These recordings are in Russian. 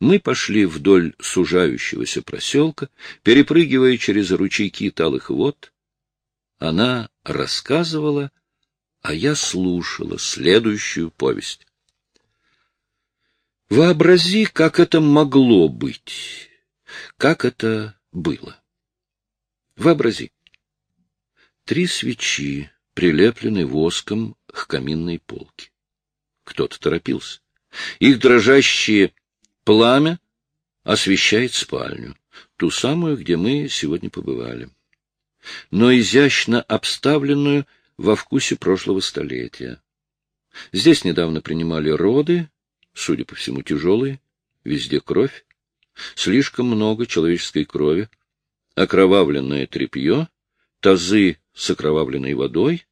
Мы пошли вдоль сужающегося проселка, перепрыгивая через ручейки талых вод. Она рассказывала, а я слушала следующую повесть. Вообрази, как это могло быть, как это было. Вообрази. Три свечи, прилеплены воском к каминной полке. Кто-то торопился. Их дрожащее пламя освещает спальню, ту самую, где мы сегодня побывали, но изящно обставленную во вкусе прошлого столетия. Здесь недавно принимали роды, судя по всему, тяжелые, везде кровь, слишком много человеческой крови, окровавленное тряпье, тазы с окровавленной водой,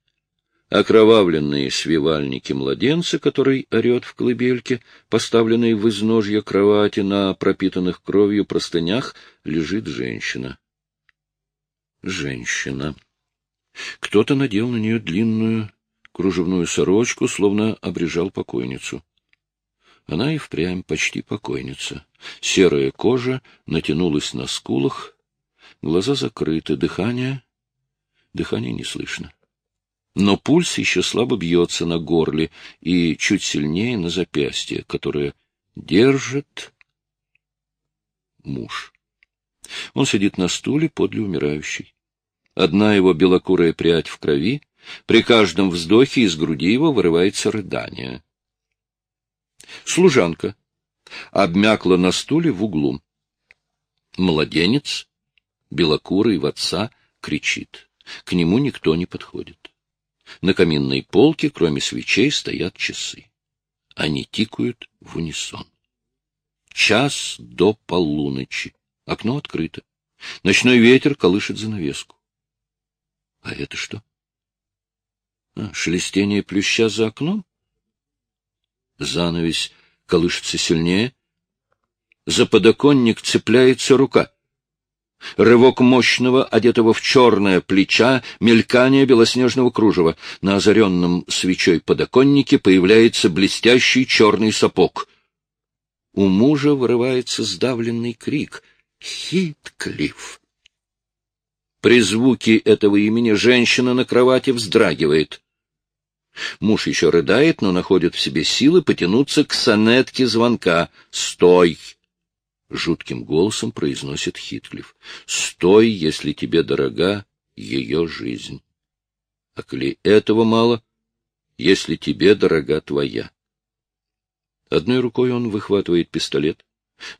окровавленные свивальники младенца, который орет в колыбельке, поставленной в изножье кровати на пропитанных кровью простынях, лежит женщина. Женщина. Кто-то надел на нее длинную кружевную сорочку, словно обрежал покойницу. Она и впрямь почти покойница. Серая кожа натянулась на скулах, глаза закрыты, дыхание... Дыхание не слышно. Но пульс еще слабо бьется на горле и чуть сильнее на запястье, которое держит муж. Он сидит на стуле подле умирающей. Одна его белокурая прядь в крови, при каждом вздохе из груди его вырывается рыдание. Служанка обмякла на стуле в углу. Младенец, белокурый в отца, кричит. К нему никто не подходит. На каминной полке, кроме свечей, стоят часы. Они тикают в унисон. Час до полуночи. Окно открыто. Ночной ветер колышет занавеску. А это что? А, шелестение плюща за окном? Занавесь колышется сильнее. За подоконник цепляется рука. Рывок мощного, одетого в черное плеча, мелькание белоснежного кружева. На озаренном свечой подоконнике появляется блестящий черный сапог. У мужа вырывается сдавленный крик. «Хитклифф!» При звуке этого имени женщина на кровати вздрагивает. Муж еще рыдает, но находит в себе силы потянуться к сонетке звонка. «Стой!» — жутким голосом произносит Хитклифф. «Стой, если тебе дорога ее жизнь. А коли этого мало, если тебе дорога твоя». Одной рукой он выхватывает пистолет,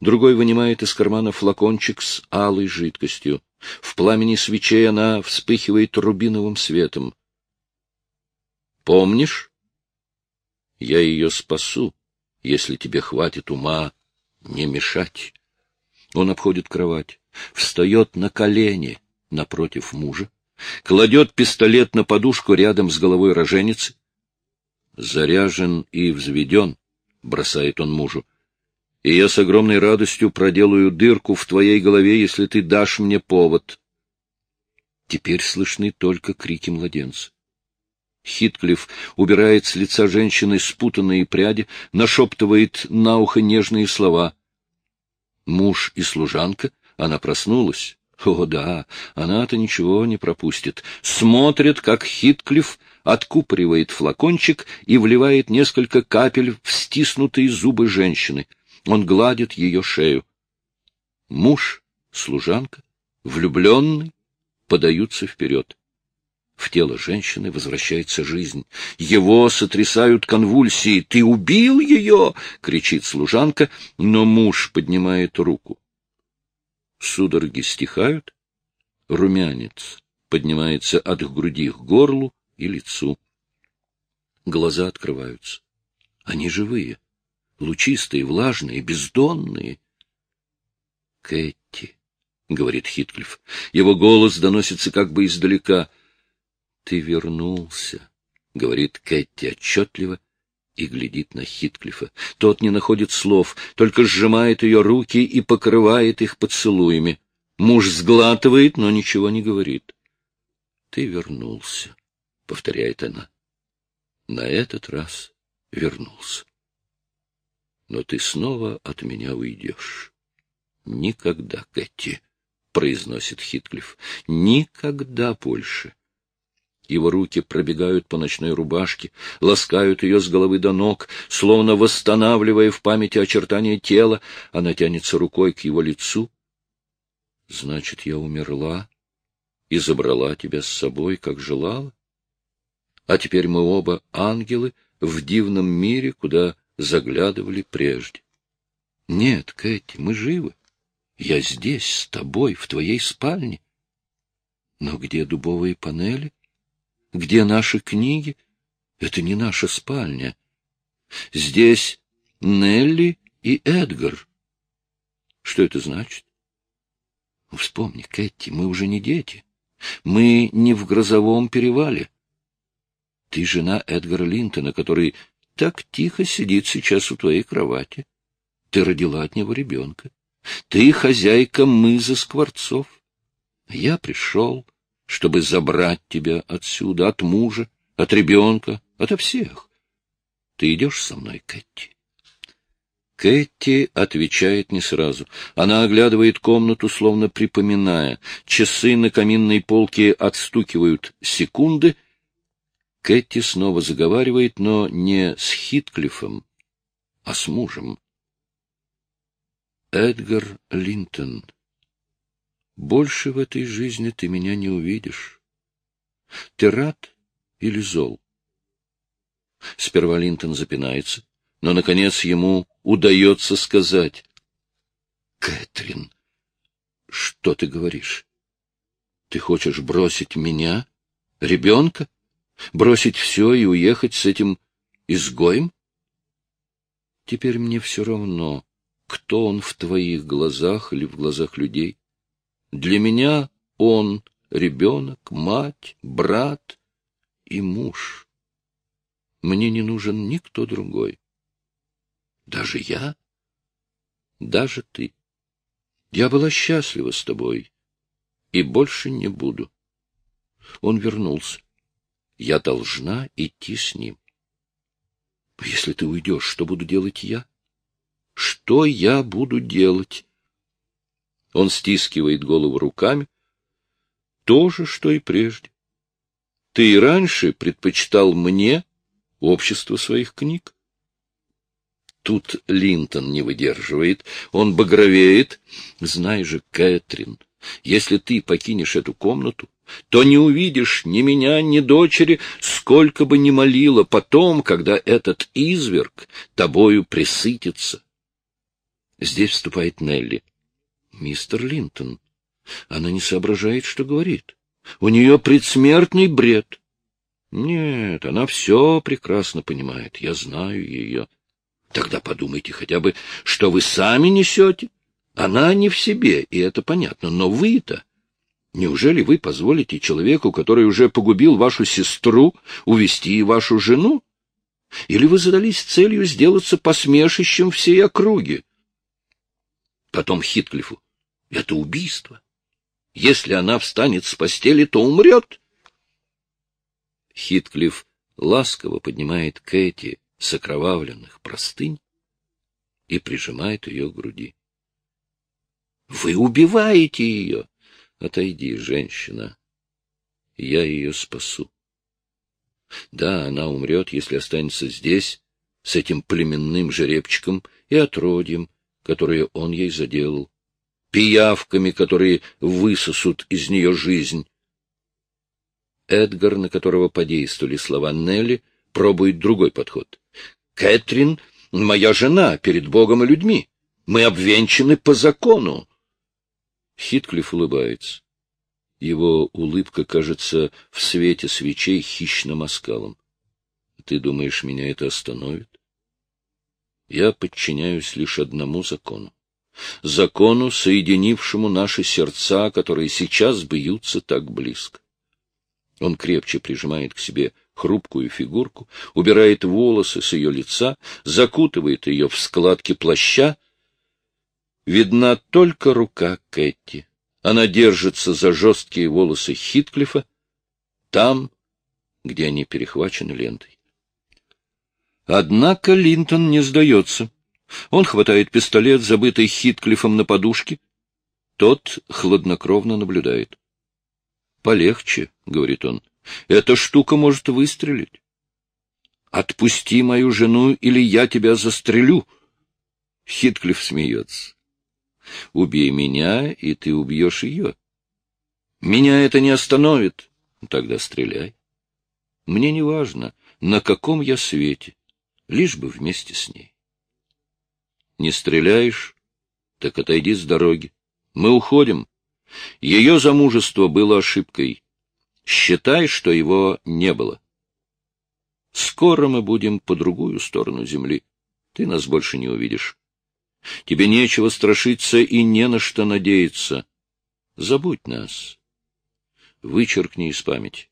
другой вынимает из кармана флакончик с алой жидкостью. В пламени свечей она вспыхивает рубиновым светом. Помнишь? Я ее спасу, если тебе хватит ума не мешать. Он обходит кровать, встает на колени напротив мужа, кладет пистолет на подушку рядом с головой роженицы. Заряжен и взведен, бросает он мужу, и я с огромной радостью проделаю дырку в твоей голове, если ты дашь мне повод. Теперь слышны только крики младенца. Хитклифф убирает с лица женщины спутанные пряди, нашептывает на ухо нежные слова. Муж и служанка, она проснулась. О, да, она-то ничего не пропустит. Смотрит, как Хитклифф откупоривает флакончик и вливает несколько капель в стиснутые зубы женщины. Он гладит ее шею. Муж, служанка, влюбленный, подаются вперед. В тело женщины возвращается жизнь. Его сотрясают конвульсии. «Ты убил ее!» — кричит служанка, но муж поднимает руку. Судороги стихают. Румянец поднимается от груди к горлу и лицу. Глаза открываются. Они живые, лучистые, влажные, бездонные. «Кэти», — говорит Хитклифф. Его голос доносится как бы издалека —— Ты вернулся, — говорит Кэти отчетливо и глядит на Хитклифа. Тот не находит слов, только сжимает ее руки и покрывает их поцелуями. Муж сглатывает, но ничего не говорит. — Ты вернулся, — повторяет она. На этот раз вернулся. но ты снова от меня уйдешь. Никогда, Кэти, — произносит Хитклифф, — никогда больше. Его руки пробегают по ночной рубашке, ласкают ее с головы до ног, словно восстанавливая в памяти очертания тела. Она тянется рукой к его лицу. Значит, я умерла и забрала тебя с собой, как желала? А теперь мы оба ангелы в дивном мире, куда заглядывали прежде. Нет, Кэти, мы живы. Я здесь, с тобой, в твоей спальне. Но где дубовые панели? Где наши книги? Это не наша спальня. Здесь Нелли и Эдгар. Что это значит? Вспомни, Кэти, мы уже не дети. Мы не в грозовом перевале. Ты жена Эдгара Линтона, который так тихо сидит сейчас у твоей кровати. Ты родила от него ребенка. Ты хозяйка мыза Скворцов. Я пришел, чтобы забрать тебя отсюда, от мужа, от ребенка, ото всех. Ты идешь со мной, Кэти? Кэти отвечает не сразу. Она оглядывает комнату, словно припоминая. Часы на каминной полке отстукивают секунды. Кэти снова заговаривает, но не с Хитклифом, а с мужем. Эдгар Линтон, больше в этой жизни ты меня не увидишь. Ты рад или зол? Сперва Линтон запинается, но, наконец, ему удается сказать. — Кэтрин, что ты говоришь? Ты хочешь бросить меня, ребенка, бросить все и уехать с этим изгоем? Теперь мне все равно, кто он в твоих глазах или в глазах людей. Для меня он — ребенок, мать, брат и муж. Мне не нужен никто другой. Даже я? Даже ты. Я была счастлива с тобой и больше не буду. Он вернулся. Я должна идти с ним. Если ты уйдешь, что буду делать я? Что я буду делать? Он стискивает голову руками. То же, что и прежде. Ты и раньше предпочитал мне общество своих книг. Тут Линтон не выдерживает, он багровеет. Знай же, Кэтрин, если ты покинешь эту комнату, то не увидишь ни меня, ни дочери, сколько бы ни молила потом, когда этот изверг тобою присытится. Здесь вступает Нелли. Мистер Линтон. Она не соображает, что говорит. У нее предсмертный бред. Нет, она все прекрасно понимает. Я знаю ее. Тогда подумайте хотя бы, что вы сами несете. Она не в себе, и это понятно. Но вы-то... Неужели вы позволите человеку, который уже погубил вашу сестру, увести вашу жену? Или вы задались целью сделаться посмешищем всей округи? Потом Хитклифу. Это убийство. Если она встанет с постели, то умрет. Хитклифф ласково поднимает Кэти с окровавленных простынь и прижимает ее к груди. — Вы убиваете ее! Отойди, женщина. Я ее спасу. Да, она умрет, если останется здесь, с этим племенным жеребчиком и отродьем, которое он ей заделал пиявками, которые высосут из нее жизнь. Эдгар, на которого подействовали слова Нелли, пробует другой подход. «Кэтрин — моя жена перед Богом и людьми. Мы обвенчаны по закону». Хитклифф улыбается. Его улыбка кажется в свете свечей хищным оскалом. Ты думаешь, меня это остановит? Я подчиняюсь лишь одному закону закону, соединившему наши сердца, которые сейчас бьются так близко. Он крепче прижимает к себе хрупкую фигурку, убирает волосы с ее лица, закутывает ее в складки плаща. Видна только рука Кэти. Она держится за жесткие волосы Хитклифа, там, где они перехвачены лентой. Однако Линтон не сдается. Он хватает пистолет, забытый Хитклифом на подушке. Тот хладнокровно наблюдает. — Полегче, — говорит он, — эта штука может выстрелить. Отпусти мою жену, или я тебя застрелю. Хитклифф смеется. Убей меня, и ты убьешь ее. Меня это не остановит. Тогда стреляй. Мне не важно, на каком я свете, лишь бы вместе с ней. Не стреляешь, так отойди с дороги. Мы уходим. Ее замужество было ошибкой. Считай, что его не было. Скоро мы будем по другую сторону земли. Ты нас больше не увидишь. Тебе нечего страшиться и не на что надеяться. Забудь нас. Вычеркни из памяти.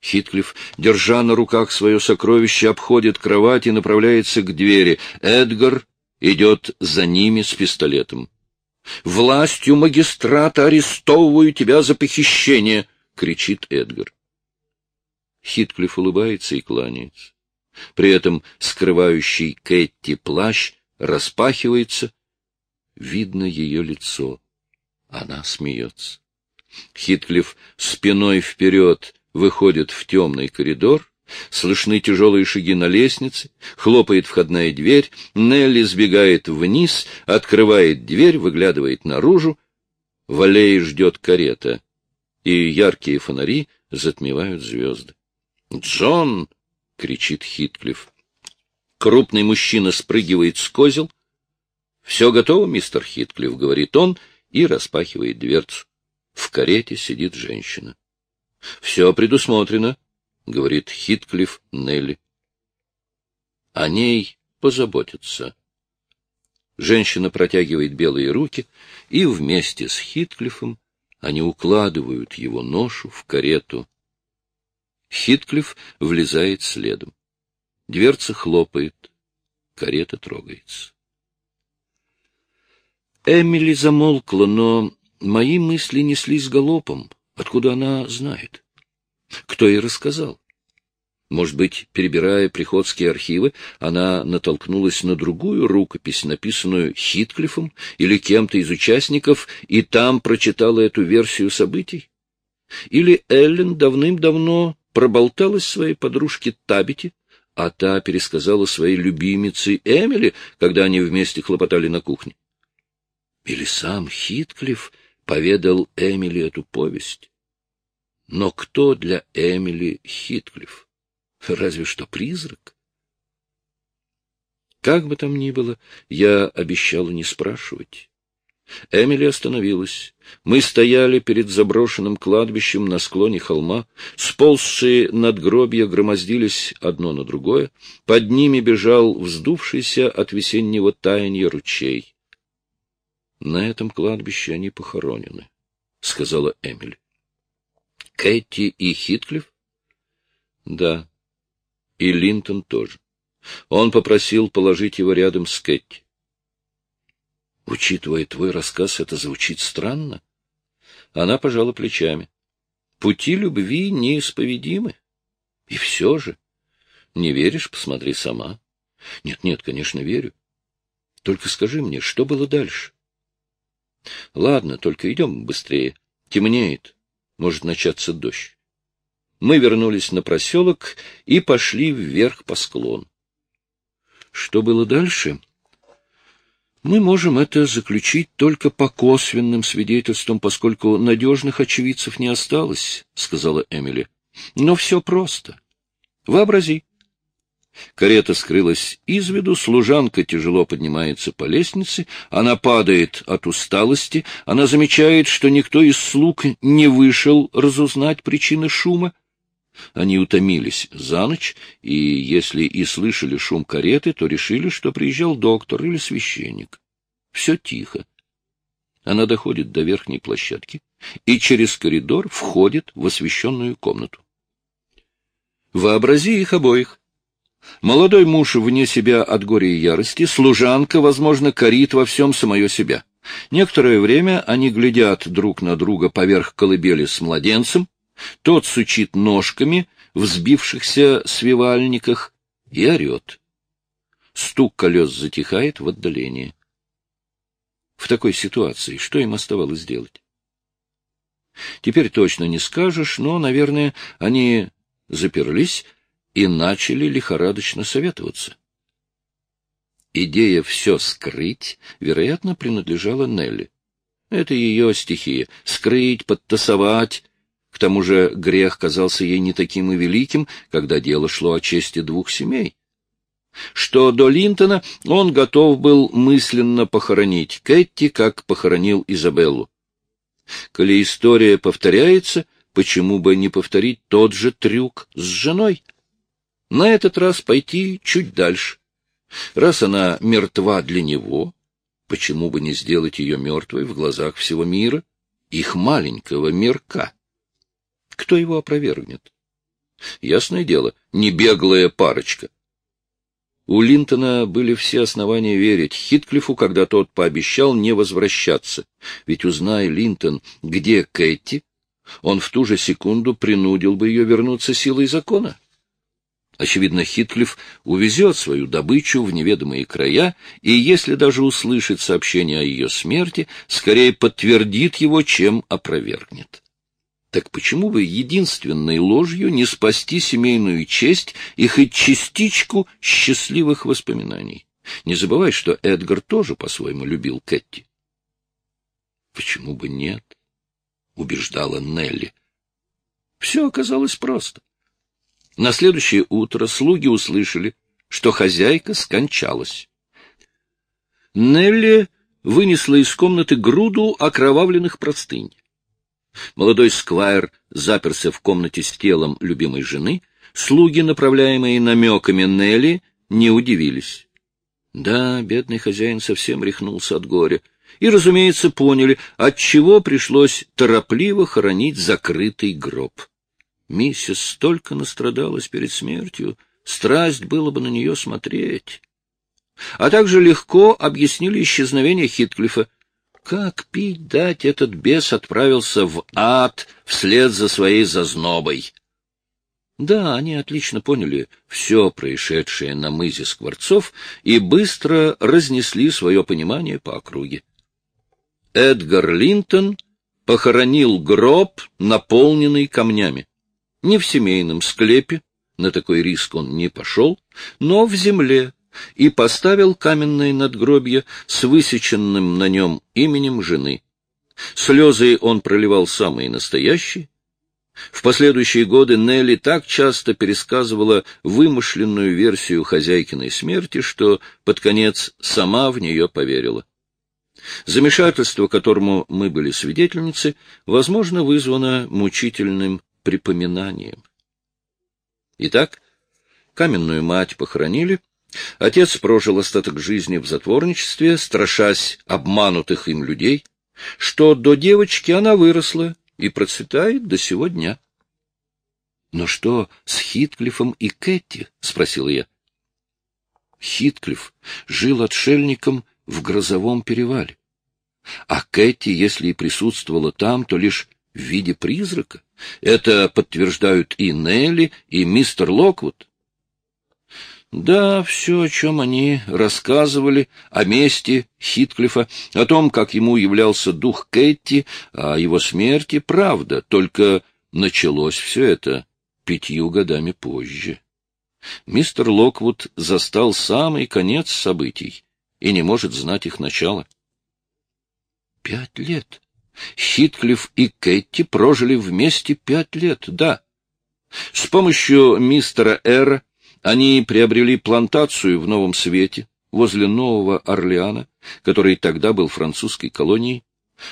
Хитклифф, держа на руках свое сокровище, обходит кровать и направляется к двери. Эдгар идет за ними с пистолетом. — Властью магистрата арестовываю тебя за похищение! — кричит Эдгар. Хитклифф улыбается и кланяется. При этом скрывающий Кэтти плащ распахивается. Видно ее лицо. Она смеется. Хитклифф спиной вперед выходит в темный коридор. Слышны тяжелые шаги на лестнице, хлопает входная дверь, Нелли сбегает вниз, открывает дверь, выглядывает наружу. В аллее ждет карета, и яркие фонари затмевают звезды. «Джон!» — кричит Хитклифф. Крупный мужчина спрыгивает с козел. «Все готово, мистер Хитклифф», — говорит он и распахивает дверцу. В карете сидит женщина. «Все предусмотрено», — говорит Хитклифф Нелли. О ней позаботятся. Женщина протягивает белые руки, и вместе с Хитклиффом они укладывают его ношу в карету. Хитклифф влезает следом. Дверца хлопает. Карета трогается. Эмили замолкла, но мои мысли неслись галопом. Откуда она знает? Кто ей рассказал? Может быть, перебирая приходские архивы, она натолкнулась на другую рукопись, написанную Хитклифом или кем-то из участников, и там прочитала эту версию событий? Или Эллен давным-давно проболталась своей подружке Табити, а та пересказала своей любимице Эмили, когда они вместе хлопотали на кухне. Или сам Хитклифф поведал Эмили эту повесть. Но кто для Эмили Хитклифф? Разве что призрак. Как бы там ни было, я обещала не спрашивать. Эмили остановилась. Мы стояли перед заброшенным кладбищем на склоне холма. Сползшие надгробья громоздились одно на другое. Под ними бежал вздувшийся от весеннего таяния ручей. — На этом кладбище они похоронены, — сказала Эмили. — Кэти и Хитклифф? — Да. И Линтон тоже. Он попросил положить его рядом с Кэти. Учитывая твой рассказ, это звучит странно. Она пожала плечами. Пути любви неисповедимы. И все же. Не веришь? Посмотри сама. Нет, нет, конечно, верю. Только скажи мне, что было дальше? Ладно, только идем быстрее. Темнеет. Может начаться дождь. Мы вернулись на проселок и пошли вверх по склону. Что было дальше? Мы можем это заключить только по косвенным свидетельствам, поскольку надежных очевидцев не осталось, — сказала Эмили. Но все просто. Вообрази. Карета скрылась из виду, служанка тяжело поднимается по лестнице, она падает от усталости, она замечает, что никто из слуг не вышел разузнать причины шума. Они утомились за ночь, и если и слышали шум кареты, то решили, что приезжал доктор или священник. Все тихо. Она доходит до верхней площадки и через коридор входит в освещенную комнату. Вообрази их обоих. Молодой муж вне себя от горя и ярости, служанка, возможно, корит во всем самое себя. Некоторое время они глядят друг на друга поверх колыбели с младенцем, тот сучит ножками в сбившихся свивальниках и орет. Стук колес затихает в отдалении. В такой ситуации что им оставалось делать? Теперь точно не скажешь, но, наверное, они заперлись и начали лихорадочно советоваться. Идея все скрыть, вероятно, принадлежала Нелли. Это ее стихия — скрыть, подтасовать. К тому же грех казался ей не таким и великим, когда дело шло о чести двух семей. Что до Линтона он готов был мысленно похоронить Кэти, как похоронил Изабеллу. Коли история повторяется, почему бы не повторить тот же трюк с женой? На этот раз пойти чуть дальше. Раз она мертва для него, почему бы не сделать ее мертвой в глазах всего мира, их маленького мирка? Кто его опровергнет? Ясное дело, не беглая парочка — у Линтона были все основания верить Хитклифу, когда тот пообещал не возвращаться. Ведь, узная Линтон, где Кэти, он в ту же секунду принудил бы ее вернуться силой закона. Очевидно, Хитклифф увезет свою добычу в неведомые края, и если даже услышит сообщение о ее смерти, скорее подтвердит его, чем опровергнет. Так почему бы единственной ложью не спасти семейную честь и хоть частичку счастливых воспоминаний? Не забывай, что Эдгар тоже по-своему любил Кэти. Почему бы нет? убеждала Нелли. Все оказалось просто. На следующее утро слуги услышали, что хозяйка скончалась. Нелли вынесла из комнаты груду окровавленных простынь. Молодой сквайр заперся в комнате с телом любимой жены, слуги, направляемые намеками Нелли, не удивились. Да, бедный хозяин совсем рехнулся от горя. И, разумеется, поняли, отчего пришлось торопливо хоронить закрытый гроб. Миссис столько настрадалась перед смертью, страсть было бы на нее смотреть. А также легко объяснили исчезновение Хитклифа, как пить дать этот бес отправился в ад вслед за своей зазнобой? Да, они отлично поняли все происшедшее на мызе Скворцов и быстро разнесли свое понимание по округе. Эдгар Линтон похоронил гроб, наполненный камнями. Не в семейном склепе, на такой риск он не пошел, но в земле, и поставил каменное надгробье с высеченным на нем именем жены. Слезы он проливал самые настоящие. В последующие годы Нелли так часто пересказывала вымышленную версию хозяйкиной смерти, что под конец сама в нее поверила. Замешательство, которому мы были свидетельницы, возможно, вызвано мучительным припоминанием. Итак, каменную мать похоронили, Отец прожил остаток жизни в затворничестве, страшась обманутых им людей, что до девочки она выросла и процветает до сего дня. — Но что с Хитклифом и Кэти? — спросил я. Хитклифф жил отшельником в грозовом перевале. А Кэти, если и присутствовала там, то лишь в виде призрака. Это подтверждают и Нелли, и мистер Локвуд. Да, все, о чем они рассказывали, о месте Хитклифа, о том, как ему являлся дух Кэти, о его смерти, правда, только началось все это пятью годами позже. Мистер Локвуд застал самый конец событий и не может знать их начало. Пять лет. Хитклифф и Кэти прожили вместе пять лет, да. С помощью мистера Эра они приобрели плантацию в Новом Свете, возле Нового Орлеана, который тогда был французской колонией.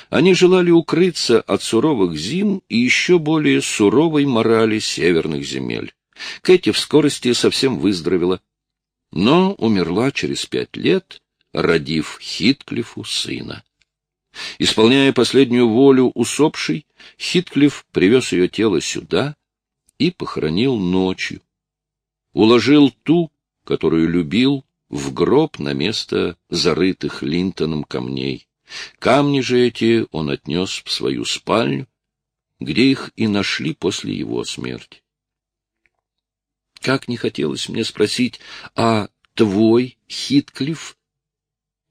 Они желали укрыться от суровых зим и еще более суровой морали северных земель. Кэти в скорости совсем выздоровела, но умерла через пять лет, родив Хитклифу сына. Исполняя последнюю волю усопшей, Хитклифф привез ее тело сюда и похоронил ночью, уложил ту, которую любил, в гроб на место зарытых Линтоном камней. Камни же эти он отнес в свою спальню, где их и нашли после его смерти. Как не хотелось мне спросить, а твой Хитклифф?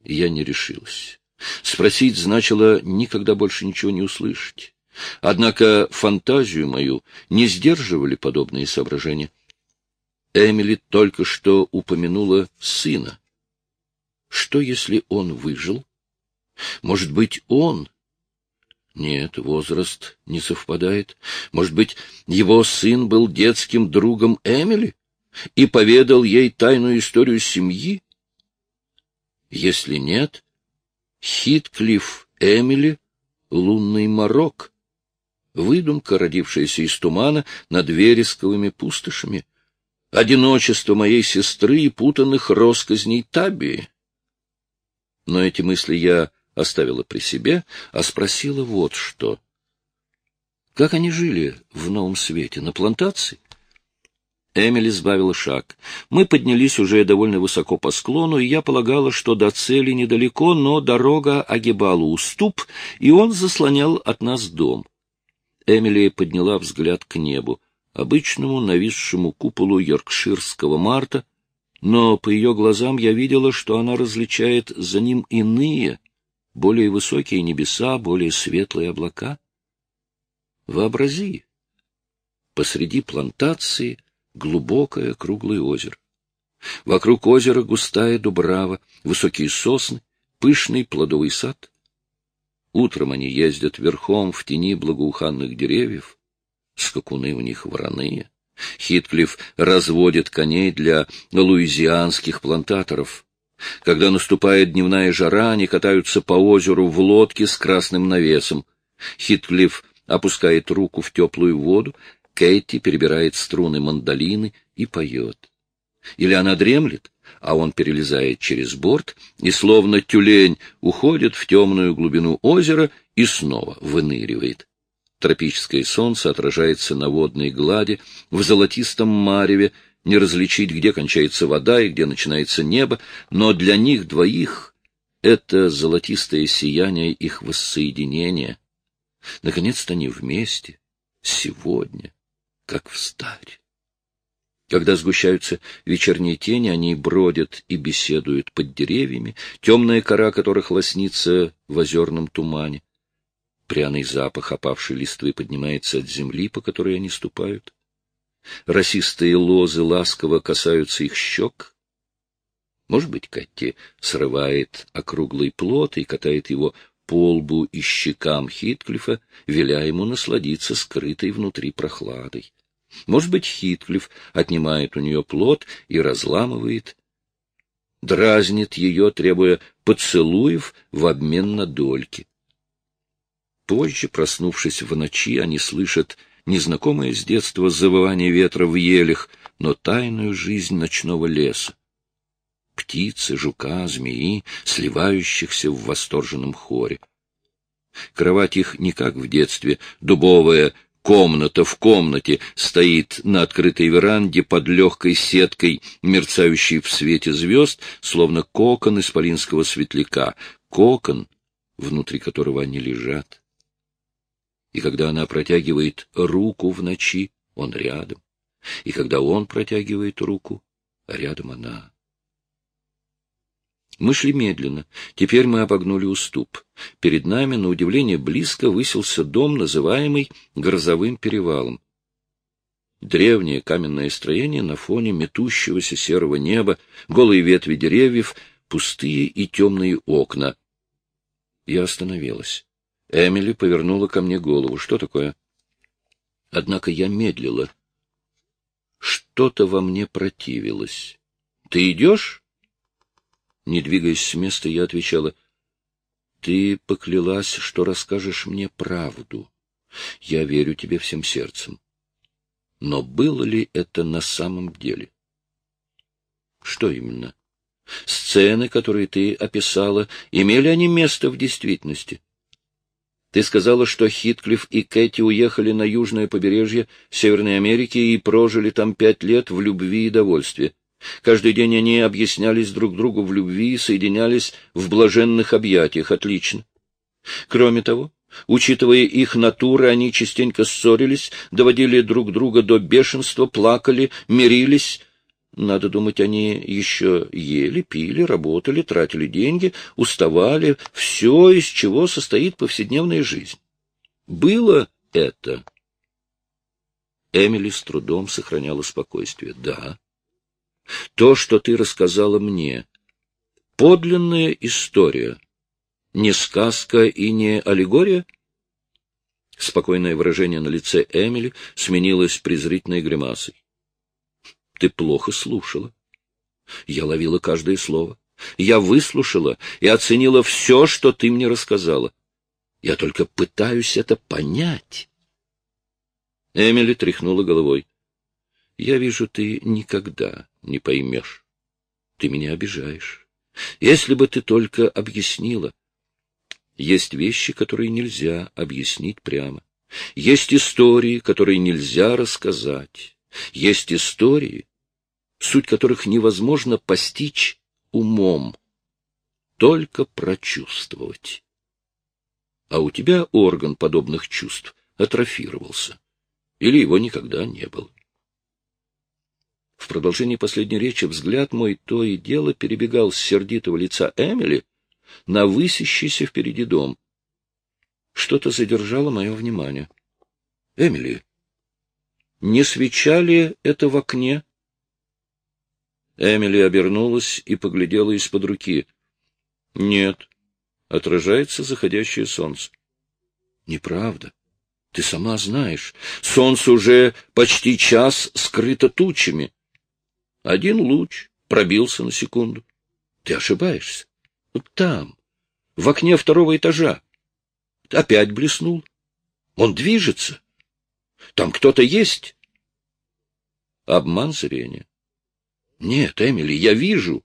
Я не решилась. Спросить значило никогда больше ничего не услышать. Однако фантазию мою не сдерживали подобные соображения. Эмили только что упомянула сына. Что, если он выжил? Может быть, он... Нет, возраст не совпадает. Может быть, его сын был детским другом Эмили и поведал ей тайную историю семьи? Если нет, Хитклифф Эмили — лунный морок, выдумка, родившаяся из тумана над вересковыми пустошами, одиночество моей сестры и путанных росказней Табии. Но эти мысли я оставила при себе, а спросила вот что. Как они жили в новом свете, на плантации? Эмили сбавила шаг. Мы поднялись уже довольно высоко по склону, и я полагала, что до цели недалеко, но дорога огибала уступ, и он заслонял от нас дом. Эмили подняла взгляд к небу, обычному нависшему куполу йоркширского марта, но по ее глазам я видела, что она различает за ним иные, более высокие небеса, более светлые облака. Вообрази, посреди плантации глубокое круглое озеро. Вокруг озера густая дубрава, высокие сосны, пышный плодовый сад. Утром они ездят верхом в тени благоуханных деревьев, скакуны у них вороные. Хитклифф разводит коней для луизианских плантаторов. Когда наступает дневная жара, они катаются по озеру в лодке с красным навесом. Хитклифф опускает руку в теплую воду, Кэти перебирает струны мандолины и поет. Или она дремлет, а он перелезает через борт и, словно тюлень, уходит в темную глубину озера и снова выныривает. Тропическое солнце отражается на водной глади, в золотистом мареве, не различить, где кончается вода и где начинается небо, но для них двоих это золотистое сияние их воссоединения. Наконец-то они вместе, сегодня, как встарь. Когда сгущаются вечерние тени, они бродят и беседуют под деревьями, темная кора которых лоснится в озерном тумане. Пряный запах опавшей листвы поднимается от земли, по которой они ступают. Росистые лозы ласково касаются их щек. Может быть, Катти срывает округлый плод и катает его по лбу и щекам Хитклифа, веля ему насладиться скрытой внутри прохладой. Может быть, Хитклифф отнимает у нее плод и разламывает, дразнит ее, требуя поцелуев в обмен на дольки. Позже, проснувшись в ночи, они слышат незнакомое с детства завывание ветра в елях, но тайную жизнь ночного леса. Птицы, жука, змеи, сливающихся в восторженном хоре. Кровать их не как в детстве, дубовая, комната в комнате стоит на открытой веранде под легкой сеткой, мерцающей в свете звезд, словно кокон исполинского светляка, кокон, внутри которого они лежат. И когда она протягивает руку в ночи, он рядом, и когда он протягивает руку, рядом она. Мы шли медленно. Теперь мы обогнули уступ. Перед нами, на удивление, близко высился дом, называемый Грозовым перевалом. Древнее каменное строение на фоне метущегося серого неба, голые ветви деревьев, пустые и темные окна. Я остановилась. Эмили повернула ко мне голову. Что такое? Однако я медлила. Что-то во мне противилось. Ты идешь? Не двигаясь с места, я отвечала. Ты поклялась, что расскажешь мне правду. Я верю тебе всем сердцем. Но было ли это на самом деле? Что именно? Сцены, которые ты описала, имели они место в действительности? Ты сказала, что Хитклифф и Кэти уехали на южное побережье Северной Америки и прожили там пять лет в любви и довольстве. Каждый день они объяснялись друг другу в любви и соединялись в блаженных объятиях. Отлично. Кроме того, учитывая их натуры, они частенько ссорились, доводили друг друга до бешенства, плакали, мирились, Надо думать, они еще ели, пили, работали, тратили деньги, уставали, все, из чего состоит повседневная жизнь. Было это. Эмили с трудом сохраняла спокойствие. Да. То, что ты рассказала мне, подлинная история, не сказка и не аллегория? Спокойное выражение на лице Эмили сменилось презрительной гримасой. Ты плохо слушала. Я ловила каждое слово. Я выслушала и оценила все, что ты мне рассказала. Я только пытаюсь это понять. Эмили тряхнула головой. Я вижу, ты никогда не поймешь. Ты меня обижаешь. Если бы ты только объяснила. Есть вещи, которые нельзя объяснить прямо. Есть истории, которые нельзя рассказать. Есть истории, суть которых невозможно постичь умом, только прочувствовать. А у тебя орган подобных чувств атрофировался, или его никогда не было. В продолжении последней речи взгляд мой то и дело перебегал с сердитого лица Эмили на высящийся впереди дом. Что-то задержало мое внимание. — Эмили, не свеча ли это в окне? Эмили обернулась и поглядела из-под руки. — Нет, отражается заходящее солнце. — Неправда. Ты сама знаешь, солнце уже почти час скрыто тучами. Один луч пробился на секунду. Ты ошибаешься. Там, в окне второго этажа. Опять блеснул. Он движется. Там кто-то есть. Обман зрения. Нет, Эмили, я вижу.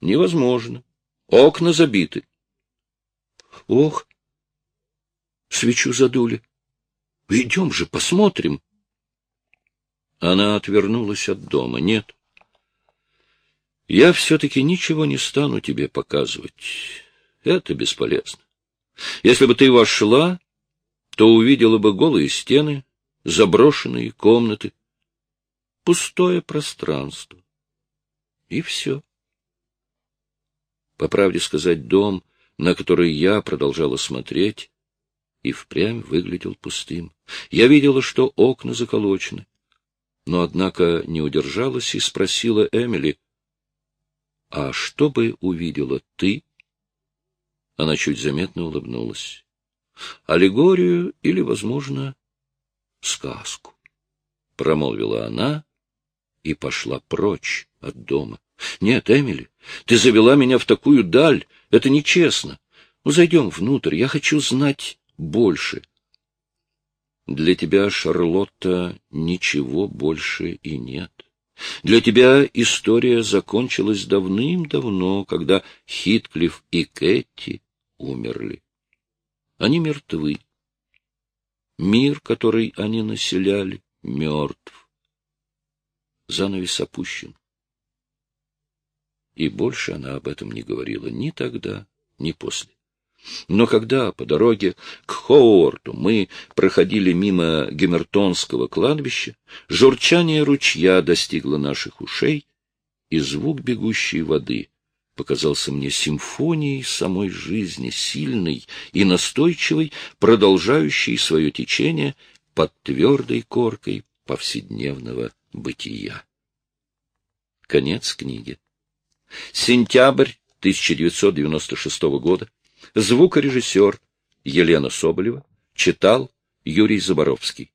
Невозможно. Окна забиты. Ох, свечу задули. Идем же, посмотрим. Она отвернулась от дома. Нет. Я все-таки ничего не стану тебе показывать. Это бесполезно. Если бы ты вошла, то увидела бы голые стены, заброшенные комнаты, пустое пространство. И все. По правде сказать, дом, на который я продолжала смотреть, и впрямь выглядел пустым. Я видела, что окна заколочены, но, однако, не удержалась и спросила Эмили, «А что бы увидела ты?» Она чуть заметно улыбнулась. «Аллегорию или, возможно, сказку», — промолвила она и пошла прочь от дома. «Нет, Эмили, ты завела меня в такую даль, это нечестно. Ну, зайдем внутрь, я хочу знать больше». Для тебя, Шарлотта, ничего больше и нет. Для тебя история закончилась давным-давно, когда Хитклифф и Кэти умерли. Они мертвы. Мир, который они населяли, мертв. Занавес опущен. И больше она об этом не говорила ни тогда, ни после. Но когда по дороге к Хоуорту мы проходили мимо Гемертонского кладбища, журчание ручья достигло наших ушей, и звук бегущей воды показался мне симфонией самой жизни, сильной и настойчивой, продолжающей свое течение под твердой коркой повседневного бытия. Конец книги. Сентябрь 1996 года. Звукорежиссер Елена Соболева читал Юрий Заборовский.